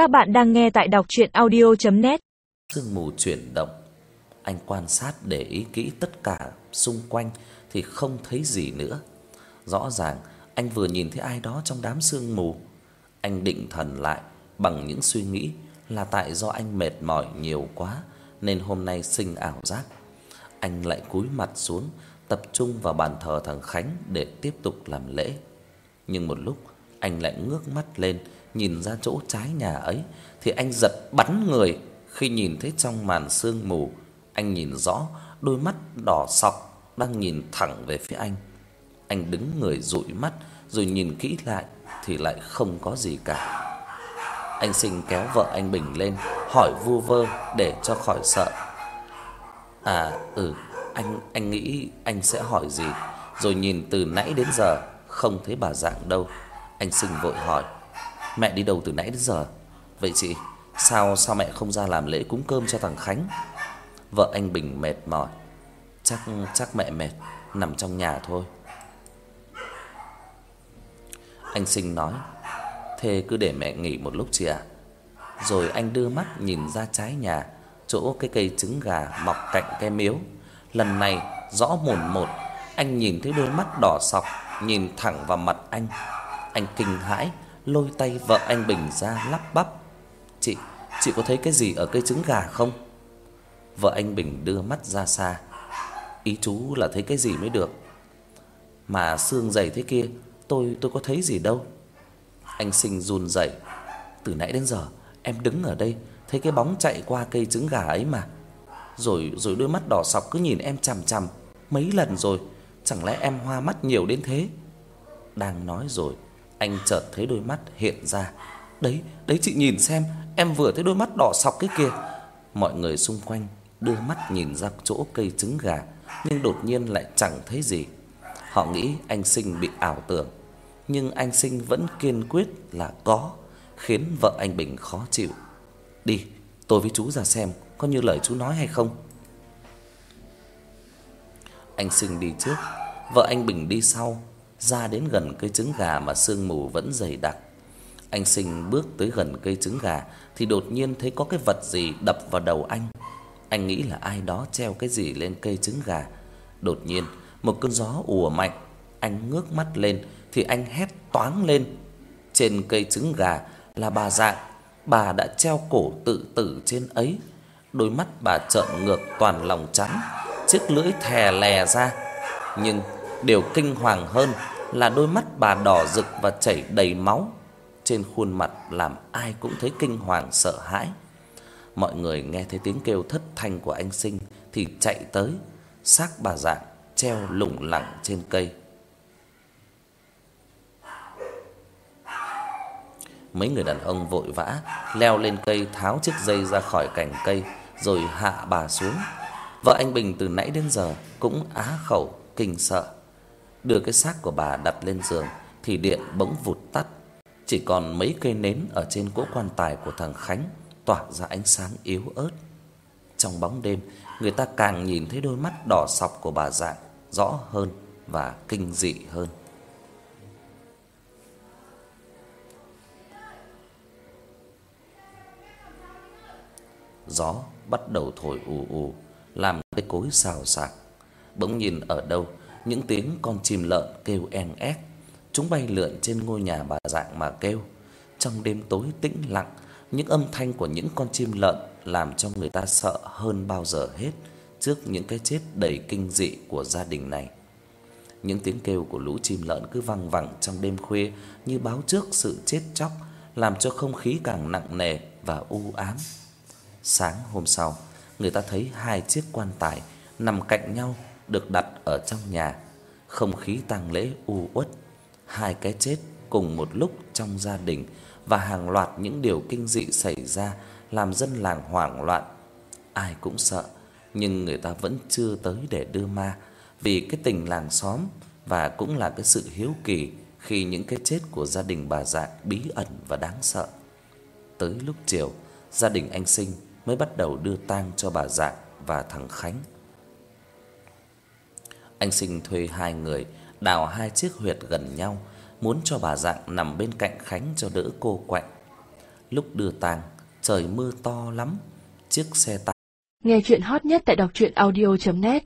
Các bạn đang nghe tại đọc audio net Sương mù chuyển động, anh quan sát để ý kỹ tất cả xung quanh thì không thấy gì nữa. Rõ ràng anh vừa nhìn thấy ai đó trong đám sương mù. Anh định thần lại bằng những suy nghĩ là tại do anh mệt mỏi nhiều quá nên hôm nay sinh ảo giác. Anh lại cúi mặt xuống, tập trung vào bàn thờ thằng Khánh để tiếp tục làm lễ. Nhưng một lúc, anh lại ngước mắt lên, nhìn ra chỗ trái nhà ấy thì anh giật bắn người khi nhìn thấy trong màn sương mù, anh nhìn rõ đôi mắt đỏ sọc đang nhìn thẳng về phía anh. Anh đứng người dụi mắt rồi nhìn kỹ lại thì lại không có gì cả. Anh Sinh kéo vợ anh Bình lên, hỏi vu vơ để cho khỏi sợ. À ừ, anh anh nghĩ anh sẽ hỏi gì, rồi nhìn từ nãy đến giờ không thấy bà dạng đâu. Anh Sinh vội hỏi: "Mẹ đi đâu từ nãy đến giờ?" "Vậy chị, sao sao mẹ không ra làm lễ cúng cơm cho thằng Khánh?" Vợ anh Bình mệt mỏi: "Chắc chắc mẹ mệt, nằm trong nhà thôi." Anh Sinh nói: "Thế cứ để mẹ nghỉ một lúc chị ạ." Rồi anh đưa mắt nhìn ra trái nhà, chỗ cái cây trứng gà mọc cạnh cái miếu. Lần này rõ mồn một, anh nhìn thấy đôi mắt đỏ sọc nhìn thẳng vào mặt anh. Anh kinh hãi, lôi tay vợ anh Bình ra lắp bắp. "Chị, chị có thấy cái gì ở cây trứng gà không?" Vợ anh Bình đưa mắt ra xa. Ý chú là thấy cái gì mới được. Mà xương dày thế kia, tôi tôi có thấy gì đâu. Anh Sinh run rẩy. Từ nãy đến giờ em đứng ở đây thấy cái bóng chạy qua cây trứng gà ấy mà. Rồi rồi đôi mắt đỏ sọc cứ nhìn em chằm chằm mấy lần rồi, chẳng lẽ em hoa mắt nhiều đến thế? Đang nói rồi, anh chợt thấy đôi mắt hiện ra. Đấy, đấy chị nhìn xem, em vừa thấy đôi mắt đỏ sọc cái kia. Mọi người xung quanh đưa mắt nhìn ra chỗ cây trứng gà, nhưng đột nhiên lại chẳng thấy gì. Họ nghĩ anh Sinh bị ảo tưởng, nhưng anh Sinh vẫn kiên quyết là có, khiến vợ anh Bình khó chịu. "Đi, tôi với chú ra xem có như lời chú nói hay không." Anh Sinh đi trước, vợ anh Bình đi sau, ra đến gần cây trứng gà mà sương mù vẫn dày đặc. Anh Sinh bước tới gần cây trứng gà thì đột nhiên thấy có cái vật gì đập vào đầu anh. Anh nghĩ là ai đó treo cái gì lên cây trứng gà. Đột nhiên, một cơn gió ùa mạnh, anh ngước mắt lên thì anh hét toáng lên. Trên cây trứng gà là bà Dạng, bà đã treo cổ tự tử trên ấy. Đôi mắt bà trợn ngược toàn lòng trắng, chiếc lưỡi thè lè ra. Nhưng điều kinh hoàng hơn là đôi mắt bà đỏ rực và chảy đầy máu. Trên khuôn mặt làm ai cũng thấy kinh hoàng sợ hãi. Mọi người nghe thấy tiếng kêu thất thanh của anh Sinh thì chạy tới, xác bà Dạng treo lủng lẳng trên cây. Mấy người đàn ông vội vã leo lên cây tháo chiếc dây ra khỏi cành cây rồi hạ bà xuống. Vợ anh Bình từ nãy đến giờ cũng á khẩu kinh sợ. Đưa cái xác của bà đặt lên giường thì điện bỗng vụt tắt, chỉ còn mấy cây nến ở trên cỗ quan tài của thằng Khánh tỏa ra ánh sáng yếu ớt. Trong bóng đêm, người ta càng nhìn thấy đôi mắt đỏ sọc của bà Dạng rõ hơn và kinh dị hơn. Gió bắt đầu thổi ù ù, làm cây cối xào xạc. Bỗng nhìn ở đâu, những tiếng con chim lợn kêu en ép, chúng bay lượn trên ngôi nhà bà Dạng mà kêu. Trong đêm tối tĩnh lặng, những âm thanh của những con chim lợn làm cho người ta sợ hơn bao giờ hết trước những cái chết đầy kinh dị của gia đình này. Những tiếng kêu của lũ chim lợn cứ vang vẳng trong đêm khuya như báo trước sự chết chóc, làm cho không khí càng nặng nề và u ám. Sáng hôm sau, người ta thấy hai chiếc quan tài nằm cạnh nhau được đặt ở trong nhà. Không khí tang lễ u uất, hai cái chết cùng một lúc trong gia đình và hàng loạt những điều kinh dị xảy ra làm dân làng hoảng loạn. Ai cũng sợ, nhưng người ta vẫn chưa tới để đưa ma vì cái tình làng xóm và cũng là cái sự hiếu kỳ khi những cái chết của gia đình bà Dạng bí ẩn và đáng sợ. Tới lúc chiều, gia đình anh Sinh mới bắt đầu đưa tang cho bà Dạng và thằng Khánh. Anh Sinh thuê hai người đào hai chiếc huyệt gần nhau, muốn cho bà Dạng nằm bên cạnh Khánh cho đỡ cô quạnh. lúc đưa tang, trời mưa to lắm, chiếc xe tải Nghe truyện hot nhất tại đọc truyện audio net